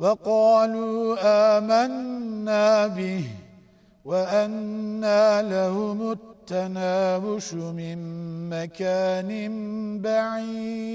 وقالوا آمنا به وأنا لهم التناوش من مكان بعيد.